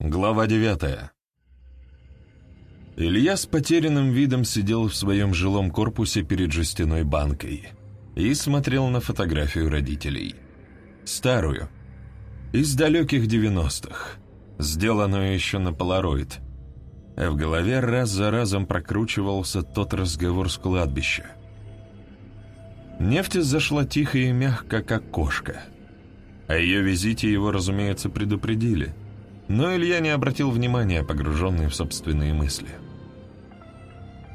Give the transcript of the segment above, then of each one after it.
Глава девятая. Илья с потерянным видом сидел в своем жилом корпусе перед жестяной банкой и смотрел на фотографию родителей. Старую, из далеких девяностых, сделанную еще на полароид. А в голове раз за разом прокручивался тот разговор с кладбища. Нефть зашла тихо и мягко, как кошка. О ее визите его, разумеется, предупредили – но Илья не обратил внимания, погруженный в собственные мысли.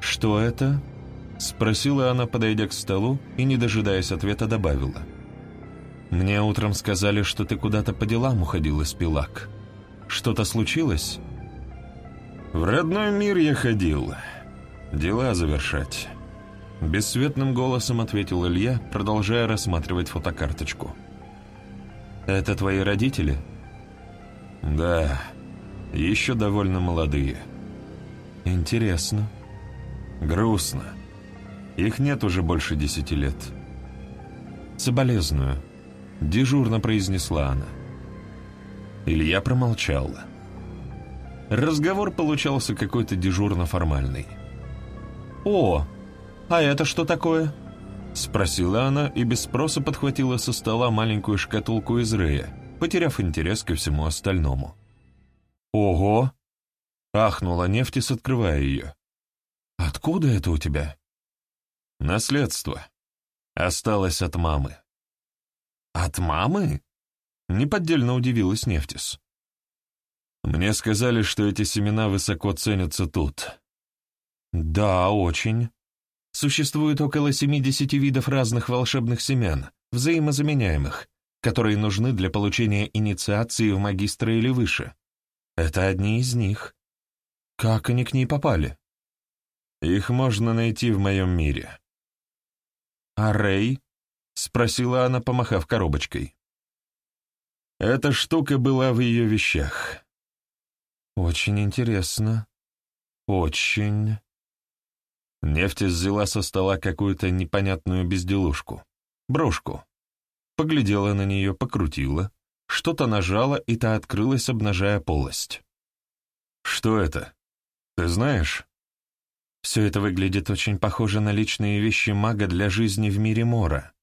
«Что это?» — спросила она, подойдя к столу, и, не дожидаясь ответа, добавила. «Мне утром сказали, что ты куда-то по делам уходил из Пилак. Что-то случилось?» «В родной мир я ходил. Дела завершать». Бесцветным голосом ответил Илья, продолжая рассматривать фотокарточку. «Это твои родители?» Да, еще довольно молодые. Интересно. Грустно. Их нет уже больше десяти лет. Соболезную. Дежурно произнесла она. Илья промолчал. Разговор получался какой-то дежурно-формальный. «О, а это что такое?» Спросила она и без спроса подхватила со стола маленькую шкатулку из Рея, потеряв интерес ко всему остальному. «Ого!» — ахнула Нефтис, открывая ее. «Откуда это у тебя?» «Наследство. Осталось от мамы». «От мамы?» — неподдельно удивилась Нефтис. «Мне сказали, что эти семена высоко ценятся тут». «Да, очень. Существует около 70 видов разных волшебных семян, взаимозаменяемых, которые нужны для получения инициации в магистра или выше. Это одни из них. Как они к ней попали? Их можно найти в моем мире. А Рэй? Спросила она, помахав коробочкой. Эта штука была в ее вещах. Очень интересно. Очень. Нефть взяла со стола какую-то непонятную безделушку. Брошку поглядела на нее, покрутила, что-то нажала, и та открылась, обнажая полость. «Что это? Ты знаешь?» Все это выглядит очень похоже на личные вещи мага для жизни в мире Мора.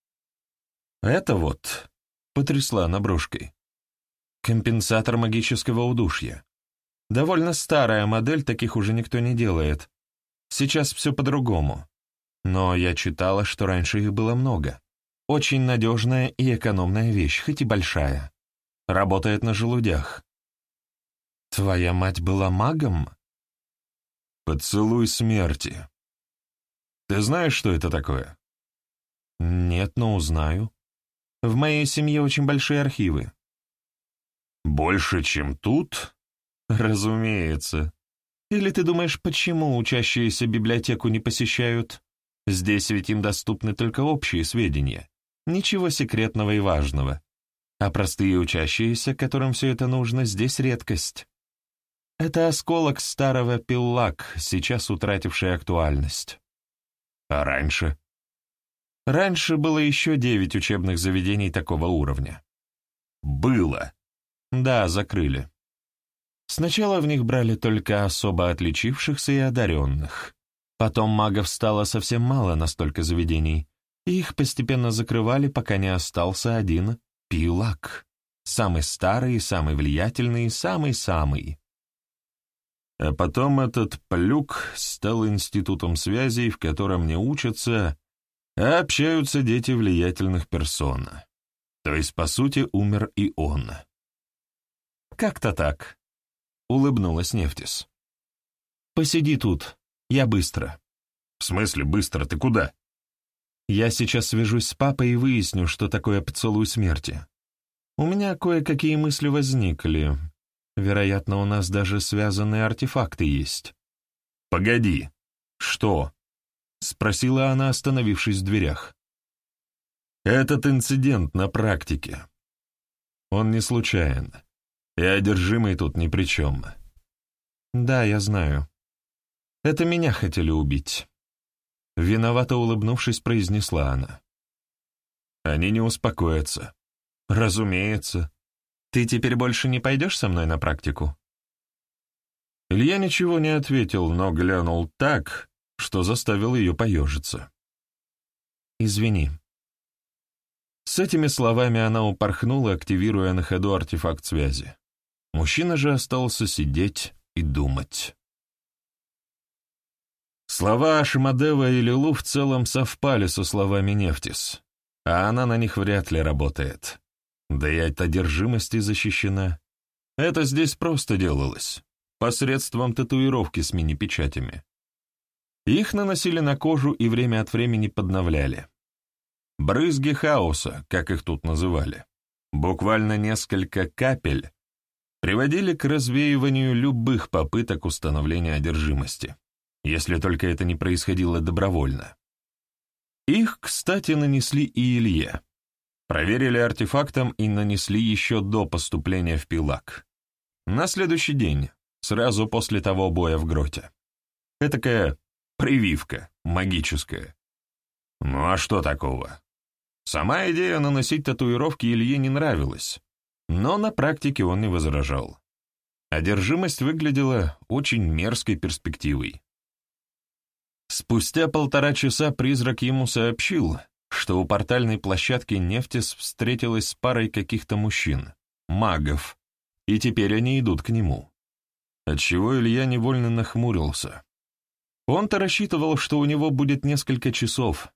«Это вот», — потрясла наброшкой, — «компенсатор магического удушья. Довольно старая модель, таких уже никто не делает. Сейчас все по-другому. Но я читала, что раньше их было много. Очень надежная и экономная вещь, хоть и большая. Работает на желудях. Твоя мать была магом? Поцелуй смерти. Ты знаешь, что это такое? Нет, но узнаю. В моей семье очень большие архивы. Больше, чем тут? Разумеется. Или ты думаешь, почему учащиеся библиотеку не посещают? Здесь ведь им доступны только общие сведения. Ничего секретного и важного. А простые учащиеся, которым все это нужно, здесь редкость. Это осколок старого пиллак, сейчас утративший актуальность. А раньше? Раньше было еще девять учебных заведений такого уровня. Было. Да, закрыли. Сначала в них брали только особо отличившихся и одаренных. Потом магов стало совсем мало на столько заведений, их постепенно закрывали, пока не остался один Пилак, самый старый, самый влиятельный, самый-самый. А потом этот Плюк стал институтом связей, в котором не учатся, а общаются дети влиятельных персон. То есть, по сути, умер и он. «Как-то так», — улыбнулась Нефтис. «Посиди тут, я быстро». «В смысле быстро? Ты куда?» Я сейчас свяжусь с папой и выясню, что такое поцелуй смерти. У меня кое-какие мысли возникли. Вероятно, у нас даже связанные артефакты есть. «Погоди. Что?» — спросила она, остановившись в дверях. «Этот инцидент на практике. Он не случайен, и одержимый тут ни при чем». «Да, я знаю. Это меня хотели убить». Виновато улыбнувшись, произнесла она. Они не успокоятся. Разумеется. Ты теперь больше не пойдешь со мной на практику? Илья ничего не ответил, но глянул так, что заставил ее поежиться. «Извини». С этими словами она упорхнула, активируя на ходу артефакт связи. Мужчина же остался сидеть и думать. Слова Ашимадева и Лилу в целом совпали со словами Нефтис, а она на них вряд ли работает. Да и от одержимости защищена. Это здесь просто делалось, посредством татуировки с мини-печатями. Их наносили на кожу и время от времени подновляли. Брызги хаоса, как их тут называли, буквально несколько капель, приводили к развеиванию любых попыток установления одержимости, если только это не происходило добровольно. Их, кстати, нанесли и Илье. Проверили артефактом и нанесли еще до поступления в Пилак. На следующий день, сразу после того боя в гроте. Этакая прививка, магическая. Ну а что такого? Сама идея наносить татуировки Илье не нравилась, но на практике он не возражал. Одержимость выглядела очень мерзкой перспективой. Спустя полтора часа призрак ему сообщил, что у портальной площадки Нефтис встретилась с парой каких-то мужчин, магов, и теперь они идут к нему. Отчего Илья невольно нахмурился. Он-то рассчитывал, что у него будет несколько часов,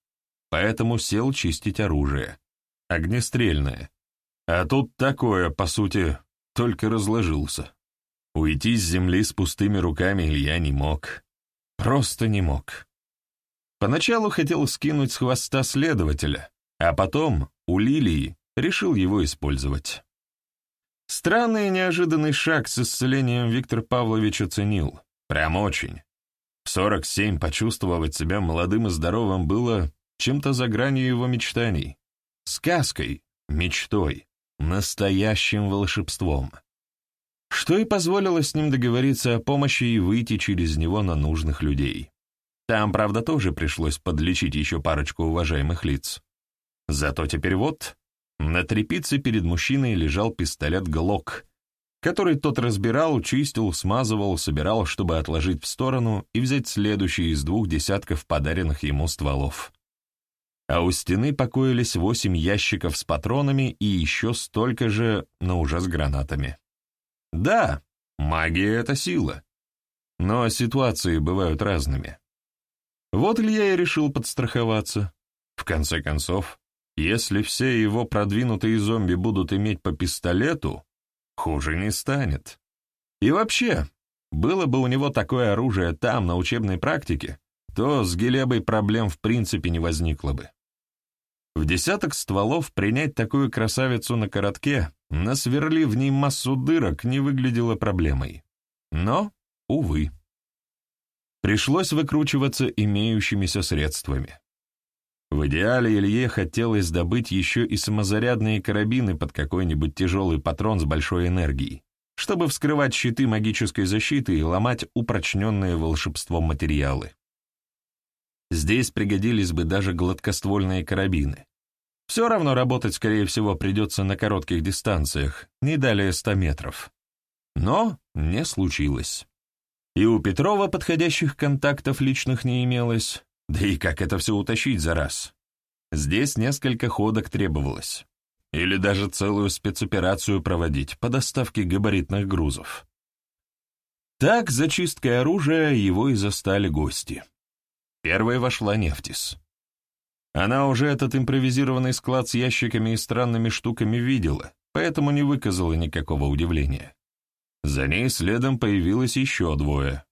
поэтому сел чистить оружие. Огнестрельное. А тут такое, по сути, только разложился. Уйти с земли с пустыми руками Илья не мог. Просто не мог. Поначалу хотел скинуть с хвоста следователя, а потом, у Лилии, решил его использовать. Странный и неожиданный шаг с исцелением Виктор Павлович оценил. Прям очень. В 47 почувствовать себя молодым и здоровым было чем-то за гранью его мечтаний. Сказкой, мечтой, настоящим волшебством. Что и позволило с ним договориться о помощи и выйти через него на нужных людей. Там, правда, тоже пришлось подлечить еще парочку уважаемых лиц. Зато теперь вот, на трепице перед мужчиной лежал пистолет «Глок», который тот разбирал, чистил, смазывал, собирал, чтобы отложить в сторону и взять следующий из двух десятков подаренных ему стволов. А у стены покоились восемь ящиков с патронами и еще столько же, но уже с гранатами. Да, магия — это сила. Но ситуации бывают разными. Вот Илья и решил подстраховаться. В конце концов, если все его продвинутые зомби будут иметь по пистолету, хуже не станет. И вообще, было бы у него такое оружие там, на учебной практике, то с Гелебой проблем в принципе не возникло бы. В десяток стволов принять такую красавицу на коротке, насверлив в ней массу дырок, не выглядело проблемой. Но, увы. Пришлось выкручиваться имеющимися средствами. В идеале Илье хотелось добыть еще и самозарядные карабины под какой-нибудь тяжелый патрон с большой энергией, чтобы вскрывать щиты магической защиты и ломать упрочненные волшебством материалы. Здесь пригодились бы даже гладкоствольные карабины. Все равно работать, скорее всего, придется на коротких дистанциях, не далее 100 метров. Но не случилось. И у Петрова подходящих контактов личных не имелось, да и как это все утащить за раз? Здесь несколько ходок требовалось. Или даже целую спецоперацию проводить по доставке габаритных грузов. Так, зачисткой оружия его и застали гости. Первой вошла Нефтис. Она уже этот импровизированный склад с ящиками и странными штуками видела, поэтому не выказала никакого удивления. За ней следом появилось еще двое.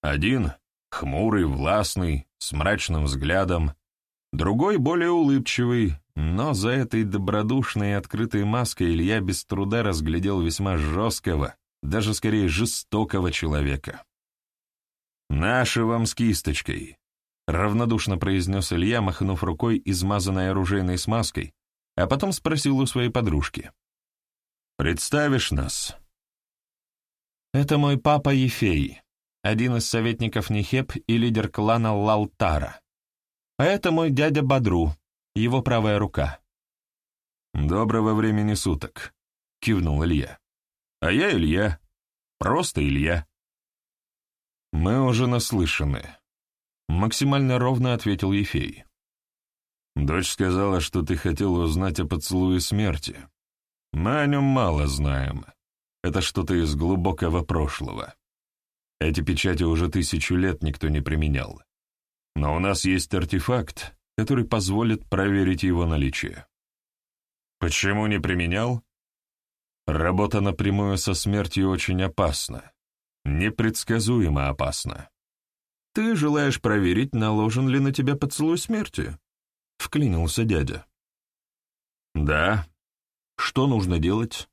Один — хмурый, властный, с мрачным взглядом, другой более улыбчивый, но за этой добродушной и открытой маской Илья без труда разглядел весьма жесткого, даже скорее жестокого человека. «Наши вам с кисточкой», — равнодушно произнес Илья, махнув рукой, измазанной оружейной смазкой, а потом спросил у своей подружки. «Представишь нас?» «Это мой папа Ефей», один из советников Нехеп и лидер клана Лалтара. А это мой дядя Бадру, его правая рука. «Доброго времени суток», — кивнул Илья. «А я Илья. Просто Илья». Мы уже наслышаны. Максимально ровно ответил Ефей. Дочь сказала, что ты хотел узнать о поцелуе смерти. Мы о нем мало знаем. Это что-то из глубокого прошлого. Эти печати уже тысячу лет никто не применял. Но у нас есть артефакт, который позволит проверить его наличие. Почему не применял? Работа напрямую со смертью очень опасна. Непредсказуемо опасна. Ты желаешь проверить, наложен ли на тебя поцелуй смерти? Вклинился дядя. Да. Что нужно делать?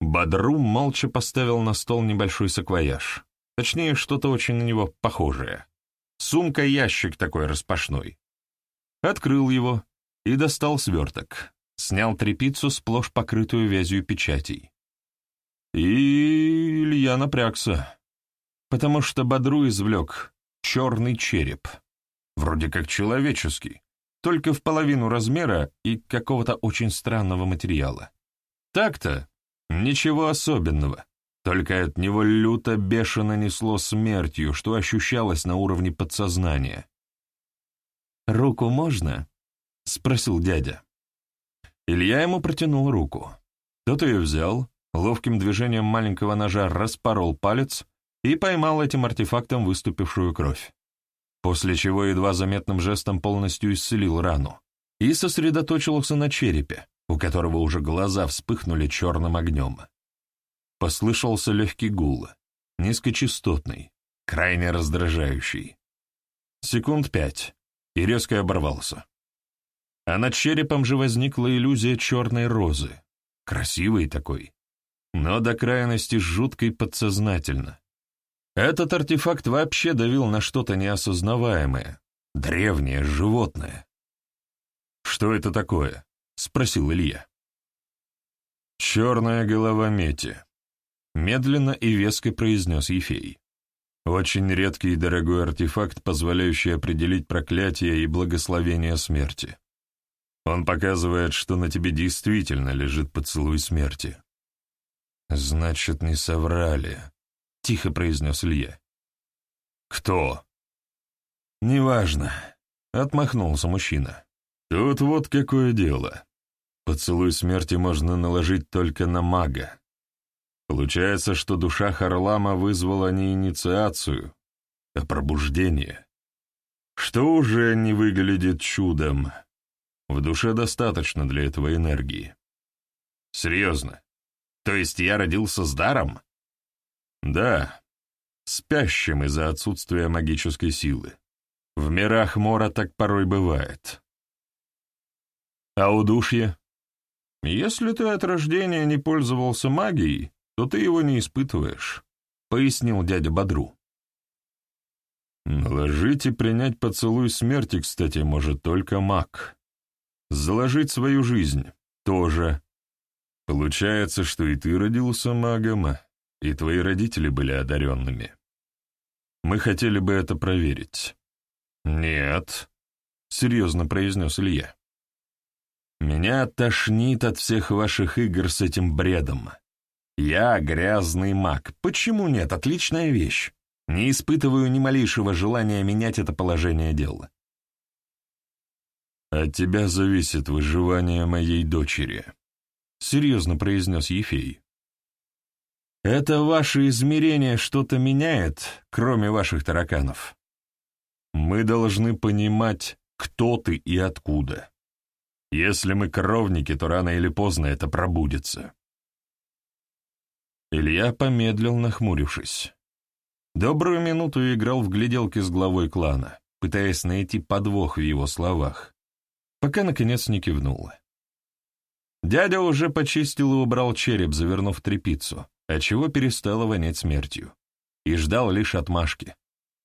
Бадру молча поставил на стол небольшой саквояж. Точнее, что-то очень на него похожее. Сумка-ящик такой распашной. Открыл его и достал сверток. Снял трепицу, сплошь покрытую вязью печатей. И Илья напрягся, потому что Бодру извлек черный череп, вроде как человеческий, только в половину размера и какого-то очень странного материала. Так-то ничего особенного, только от него люто бешено несло смертью, что ощущалось на уровне подсознания. «Руку можно?» — спросил дядя. Илья ему протянул руку. Тот ее взял, ловким движением маленького ножа распорол палец и поймал этим артефактом выступившую кровь, после чего едва заметным жестом полностью исцелил рану и сосредоточился на черепе, у которого уже глаза вспыхнули черным огнем. Послышался легкий гул, низкочастотный, крайне раздражающий. Секунд пять, и резко оборвался. А над черепом же возникла иллюзия черной розы, красивой такой, но до крайности жуткой подсознательно. Этот артефакт вообще давил на что-то неосознаваемое, древнее, животное. «Что это такое?» — спросил Илья. «Черная голова Мети», — медленно и веско произнес Ефей. «Очень редкий и дорогой артефакт, позволяющий определить проклятие и благословение смерти. Он показывает, что на тебе действительно лежит поцелуй смерти. «Значит, не соврали», — тихо произнес Илья. «Кто?» «Неважно», — отмахнулся мужчина. «Тут вот какое дело. Поцелуй смерти можно наложить только на мага. Получается, что душа Харлама вызвала не инициацию, а пробуждение. Что уже не выглядит чудом, в душе достаточно для этого энергии. Серьезно? То есть я родился с даром? Да, спящим из-за отсутствия магической силы. В мирах Мора так порой бывает. А удушье? Если ты от рождения не пользовался магией, то ты его не испытываешь, — пояснил дядя Бодру. Наложить и принять поцелуй смерти, кстати, может только маг. Заложить свою жизнь тоже. Получается, что и ты родился магом, и твои родители были одаренными. Мы хотели бы это проверить. Нет, серьезно произнес Илья. Меня тошнит от всех ваших игр с этим бредом. Я грязный маг. Почему нет? Отличная вещь. Не испытываю ни малейшего желания менять это положение дела. «От тебя зависит выживание моей дочери», — серьезно произнес Ефей. «Это ваше измерение что-то меняет, кроме ваших тараканов. Мы должны понимать, кто ты и откуда. Если мы кровники, то рано или поздно это пробудется». Илья помедлил, нахмурившись. Добрую минуту играл в гляделки с главой клана, пытаясь найти подвох в его словах пока, наконец, не кивнула. Дядя уже почистил и убрал череп, завернув тряпицу, отчего перестало вонять смертью, и ждал лишь отмашки,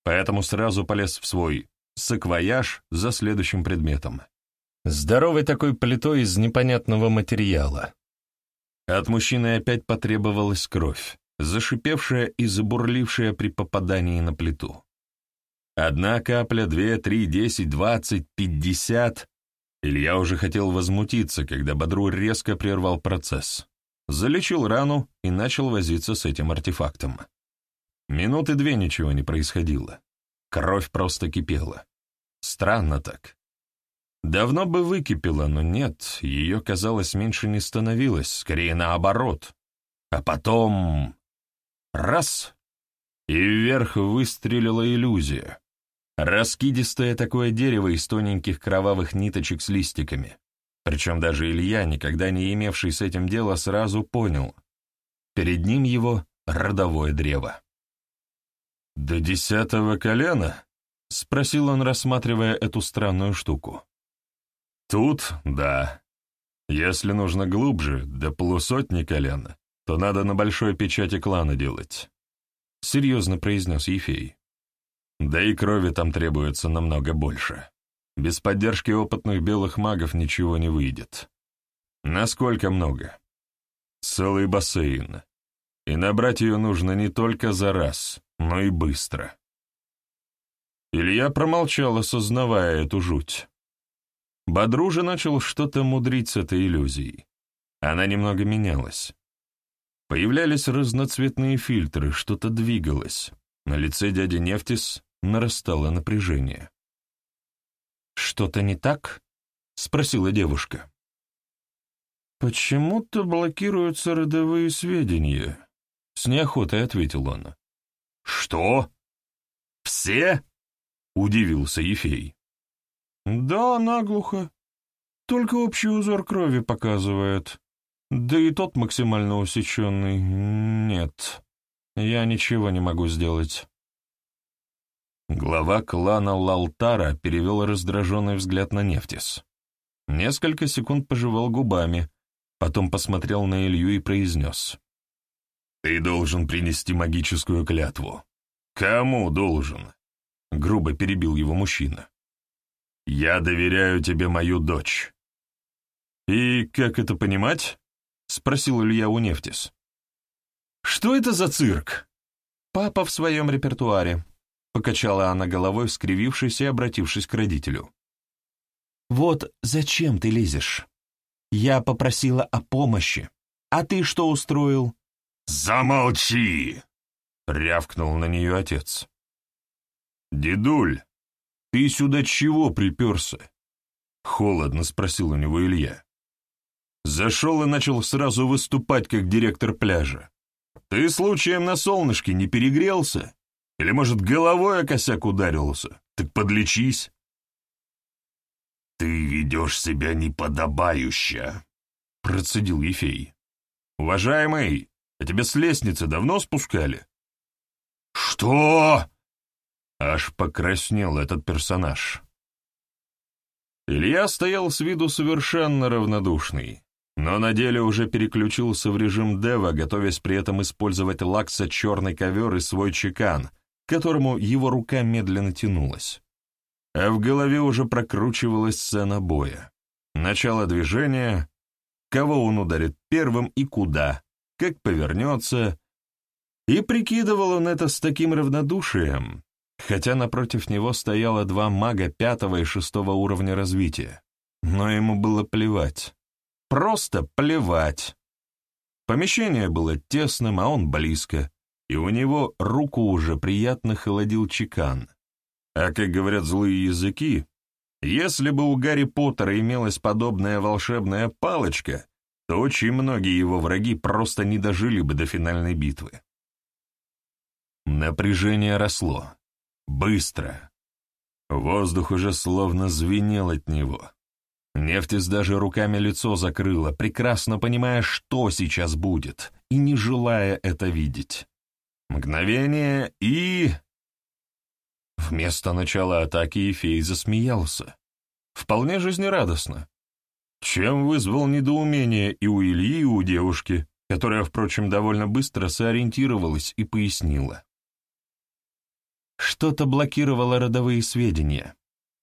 поэтому сразу полез в свой саквояж за следующим предметом. Здоровый такой плитой из непонятного материала. От мужчины опять потребовалась кровь, зашипевшая и забурлившая при попадании на плиту. Одна капля, две, три, десять, двадцать, пятьдесят. Илья уже хотел возмутиться, когда Бодру резко прервал процесс. Залечил рану и начал возиться с этим артефактом. Минуты две ничего не происходило. Кровь просто кипела. Странно так. Давно бы выкипела, но нет, ее, казалось, меньше не становилось, скорее наоборот. А потом... Раз! И вверх выстрелила иллюзия. Раскидистое такое дерево из тоненьких кровавых ниточек с листиками. Причем даже Илья, никогда не имевший с этим дела, сразу понял. Перед ним его родовое древо. «До десятого колена?» — спросил он, рассматривая эту странную штуку. «Тут — да. Если нужно глубже, до полусотни колена, то надо на большой печати клана делать», — серьезно произнес Ефей. «Да и крови там требуется намного больше. Без поддержки опытных белых магов ничего не выйдет. Насколько много? Целый бассейн. И набрать ее нужно не только за раз, но и быстро». Илья промолчал, осознавая эту жуть. Бодру же начал что-то мудрить с этой иллюзией. Она немного менялась. Появлялись разноцветные фильтры, что-то двигалось. На лице дяди Нефтис нарастало напряжение. «Что-то не так?» — спросила девушка. «Почему-то блокируются родовые сведения», — с неохотой ответил он. «Что? Все?» — удивился Ефей. «Да, наглухо. Только общий узор крови показывает. Да и тот максимально усеченный. Нет, я ничего не могу сделать». Глава клана Лалтара перевел раздраженный взгляд на Нефтис. Несколько секунд пожевал губами, потом посмотрел на Илью и произнес. «Ты должен принести магическую клятву». «Кому должен?» — грубо перебил его мужчина. «Я доверяю тебе мою дочь». «И как это понимать?» — спросил Илья у Нефтис. «Что это за цирк?» «Папа в своем репертуаре», — покачала она головой, скривившись и обратившись к родителю. «Вот зачем ты лезешь? Я попросила о помощи, а ты что устроил?» «Замолчи!» — рявкнул на нее отец. «Дедуль, «Ты сюда чего приперся?» — холодно спросил у него Илья. Зашел и начал сразу выступать, как директор пляжа. «Ты случаем на солнышке не перегрелся? Или, может, головой о косяк ударился? Так подлечись!» «Ты ведешь себя неподобающе», — процедил Ефей. «Уважаемый, а тебя с лестницы давно спускали?» «Что?» Аж покраснел этот персонаж. Илья стоял с виду совершенно равнодушный, но на деле уже переключился в режим Дева, готовясь при этом использовать лакса черный ковер и свой чекан, к которому его рука медленно тянулась. А в голове уже прокручивалась сцена боя. Начало движения, кого он ударит первым и куда, как повернется. И прикидывал он это с таким равнодушием, хотя напротив него стояло два мага пятого и шестого уровня развития. Но ему было плевать. Просто плевать. Помещение было тесным, а он близко, и у него руку уже приятно холодил чекан. А как говорят злые языки, если бы у Гарри Поттера имелась подобная волшебная палочка, то очень многие его враги просто не дожили бы до финальной битвы. Напряжение росло. Быстро. Воздух уже словно звенел от него. Нефтис даже руками лицо закрыла, прекрасно понимая, что сейчас будет, и не желая это видеть. Мгновение и... Вместо начала атаки Ефей засмеялся. Вполне жизнерадостно. Чем вызвал недоумение и у Ильи, и у девушки, которая, впрочем, довольно быстро сориентировалась и пояснила. Что-то блокировало родовые сведения.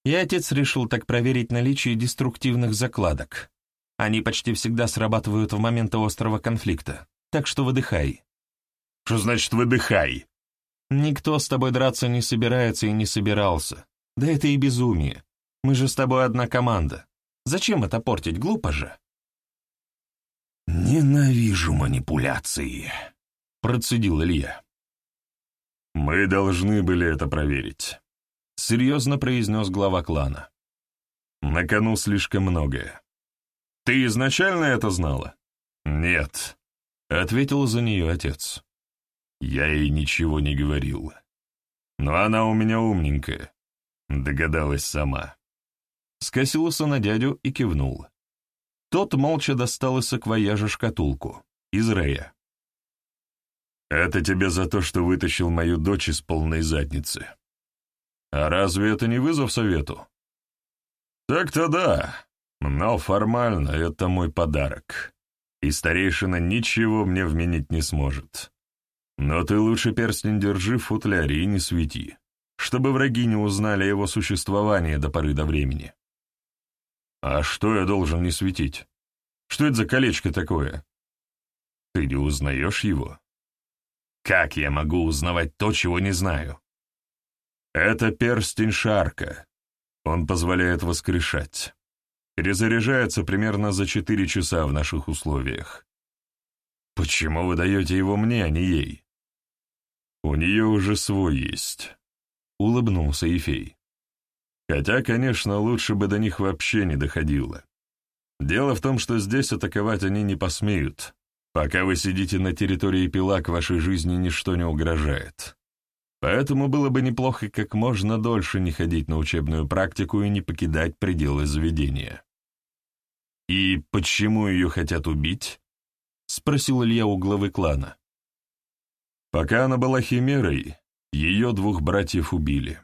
И отец решил так проверить наличие деструктивных закладок. Они почти всегда срабатывают в моменты острого конфликта. Так что выдыхай. Что значит «выдыхай»? Никто с тобой драться не собирается и не собирался. Да это и безумие. Мы же с тобой одна команда. Зачем это портить, глупо же? «Ненавижу манипуляции», — процедил Илья. Мы должны были это проверить», — серьезно произнес глава клана. «На кону слишком многое». «Ты изначально это знала?» «Нет», — ответил за нее отец. Я ей ничего не говорил. Но она у меня умненькая, догадалась сама. Скосился на дядю и кивнул. Тот молча достал из саквояжа шкатулку, из Рея. «Это тебе за то, что вытащил мою дочь из полной задницы. А разве это не вызов совету?» «Так-то да, но формально это мой подарок, и старейшина ничего мне вменить не сможет. Но ты лучше перстень держи в футляре и не свети, чтобы враги не узнали о его существовании до поры до времени». «А что я должен не светить? Что это за колечко такое?» «Ты не узнаешь его?» Как я могу узнавать то, чего не знаю? Это перстень Шарка. Он позволяет воскрешать. Перезаряжается примерно за четыре часа в наших условиях. Почему вы даете его мне, а не ей? У нее уже свой есть. Улыбнулся Ефей. Хотя, конечно, лучше бы до них вообще не доходило. Дело в том, что здесь атаковать они не посмеют, Пока вы сидите на территории Пилак, вашей жизни ничто не угрожает. Поэтому было бы неплохо как можно дольше не ходить на учебную практику и не покидать пределы заведения. «И почему ее хотят убить?» — спросил Илья у главы клана. Пока она была химерой, ее двух братьев убили,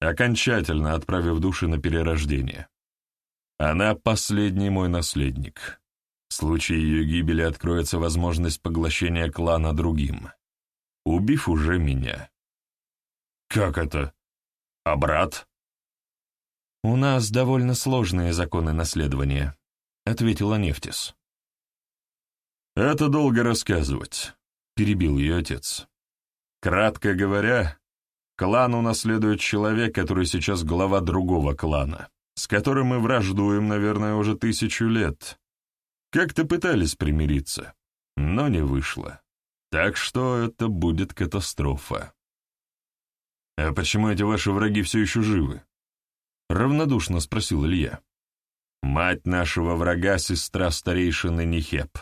окончательно отправив души на перерождение. Она последний мой наследник. В случае ее гибели откроется возможность поглощения клана другим, убив уже меня. Как это? А брат? У нас довольно сложные законы наследования, ответила Нефтис. Это долго рассказывать, перебил ее отец. Кратко говоря, клан унаследует человек, который сейчас глава другого клана, с которым мы враждуем, наверное, уже тысячу лет, как-то пытались примириться, но не вышло. Так что это будет катастрофа. «А почему эти ваши враги все еще живы?» — равнодушно спросил Илья. «Мать нашего врага — сестра старейшины Нихеп.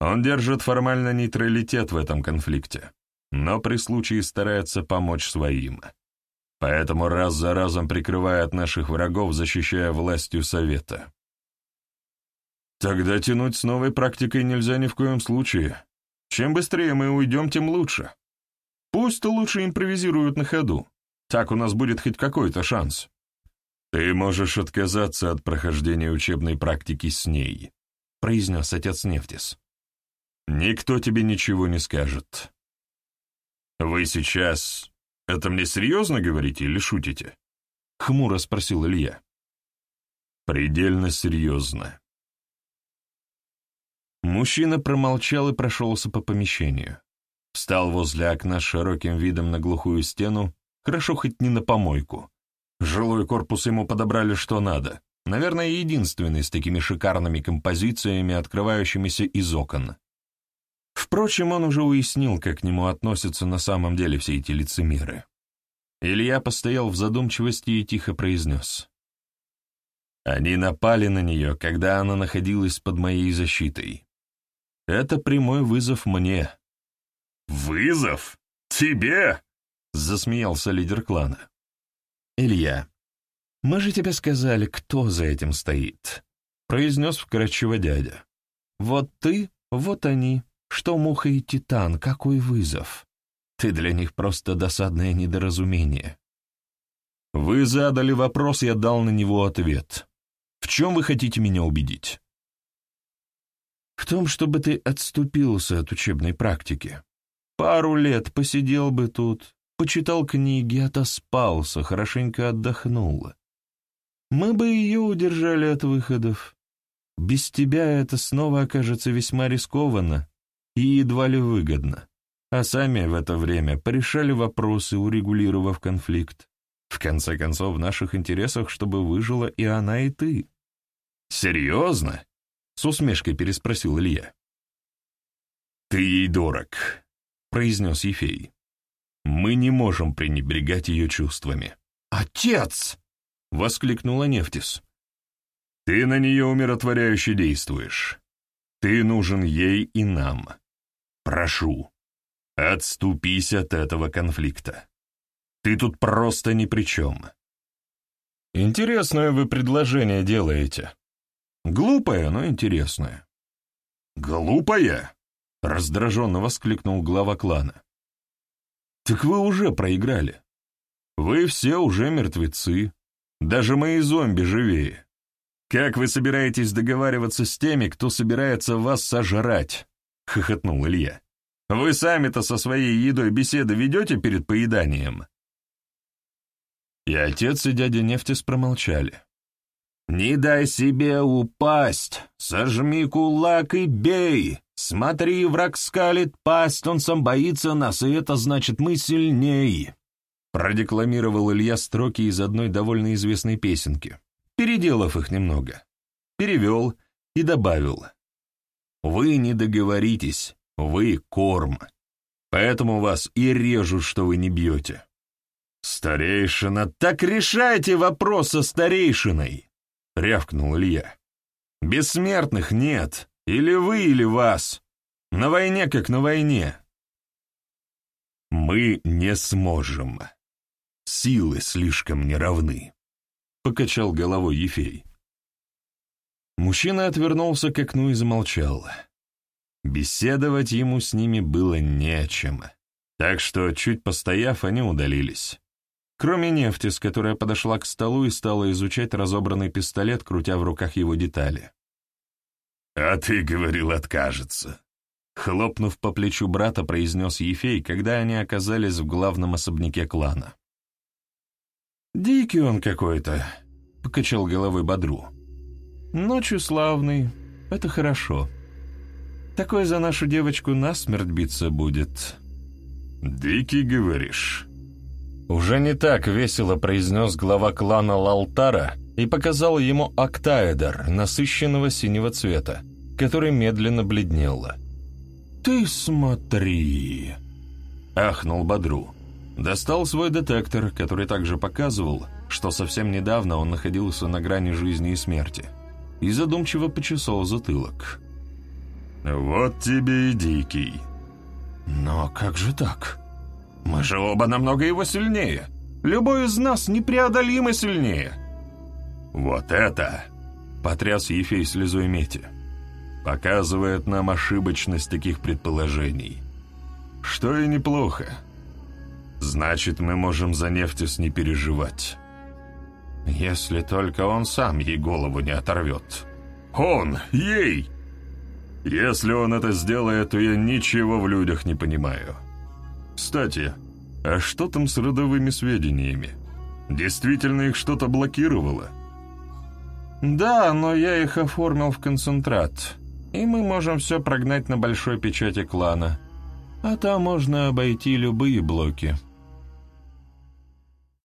Он держит формально нейтралитет в этом конфликте, но при случае старается помочь своим. Поэтому раз за разом прикрывает наших врагов, защищая властью Совета. Тогда тянуть с новой практикой нельзя ни в коем случае. Чем быстрее мы уйдем, тем лучше. Пусть лучше импровизируют на ходу. Так у нас будет хоть какой-то шанс. Ты можешь отказаться от прохождения учебной практики с ней, произнес отец Нефтис. Никто тебе ничего не скажет. Вы сейчас это мне серьезно говорите или шутите? Хмуро спросил Илья. Предельно серьезно. Мужчина промолчал и прошелся по помещению. Встал возле окна с широким видом на глухую стену, хорошо хоть не на помойку. Жилой корпус ему подобрали что надо. Наверное, единственный с такими шикарными композициями, открывающимися из окон. Впрочем, он уже уяснил, как к нему относятся на самом деле все эти лицемеры. Илья постоял в задумчивости и тихо произнес. Они напали на нее, когда она находилась под моей защитой. Это прямой вызов мне. «Вызов? Тебе?» — засмеялся лидер клана. «Илья, мы же тебе сказали, кто за этим стоит», — произнес вкрадчиво дядя. «Вот ты, вот они, что муха и титан, какой вызов. Ты для них просто досадное недоразумение». «Вы задали вопрос, я дал на него ответ. В чем вы хотите меня убедить?» в том, чтобы ты отступился от учебной практики. Пару лет посидел бы тут, почитал книги, отоспался, хорошенько отдохнул. Мы бы ее удержали от выходов. Без тебя это снова окажется весьма рискованно и едва ли выгодно. А сами в это время порешали вопросы, урегулировав конфликт. В конце концов, в наших интересах, чтобы выжила и она, и ты. Серьезно? С усмешкой переспросил Илья. «Ты ей дорог», — произнес Ефей. Мы не можем пренебрегать ее чувствами. «Отец!» — воскликнула Нефтис. «Ты на нее умиротворяюще действуешь. Ты нужен ей и нам. Прошу, отступись от этого конфликта. Ты тут просто ни при чем». «Интересное вы предложение делаете. Глупое, но интересное». «Глупое?» — раздраженно воскликнул глава клана. «Так вы уже проиграли. Вы все уже мертвецы. Даже мои зомби живее. Как вы собираетесь договариваться с теми, кто собирается вас сожрать?» — хохотнул Илья. «Вы сами-то со своей едой беседы ведете перед поеданием?» И отец, и дядя Нефтис промолчали. «Не дай себе упасть! Сожми кулак и бей! Смотри, враг скалит пасть, он сам боится нас, и это значит, мы сильней!» Продекламировал Илья строки из одной довольно известной песенки, переделав их немного. Перевел и добавил. «Вы не договоритесь, вы корм, поэтому вас и режут, что вы не бьете». «Старейшина, так решайте вопрос со старейшиной!» — рявкнул Илья. «Бессмертных нет. Или вы, или вас. На войне, как на войне». «Мы не сможем. Силы слишком неравны», — покачал головой Ефей. Мужчина отвернулся к окну и замолчал. Беседовать ему с ними было не о чем, так что, чуть постояв, они удалились. Кроме Нефтис, которая подошла к столу и стала изучать разобранный пистолет, крутя в руках его детали. «А ты говорил, откажется», — хлопнув по плечу брата, произнес Ефей, когда они оказались в главном особняке клана. «Дикий он какой-то», — покачал головой Бодру. «Ночью славный, это хорошо. Такой за нашу девочку насмерть биться будет». «Дикий, говоришь?» Уже не так весело произнес глава клана Лалтара и показал ему октаэдр насыщенного синего цвета, который медленно бледнел. «Ты смотри!» — ахнул Бадру. Достал свой детектор, который также показывал, что совсем недавно он находился на грани жизни и смерти, и задумчиво почесал затылок. «Вот тебе и дикий». «Но как же так?» Мы же оба намного его сильнее. Любой из нас непреодолимо сильнее. Вот это, потряс Ефей слезой Мети, показывает нам ошибочность таких предположений. Что и неплохо. Значит, мы можем за Нефтис не переживать. Если только он сам ей голову не оторвет. Он, ей! Если он это сделает, то я ничего в людях не понимаю. Кстати, а что там с родовыми сведениями? Действительно их что-то блокировало? Да, но я их оформил в концентрат, и мы можем все прогнать на большой печати клана. А там можно обойти любые блоки.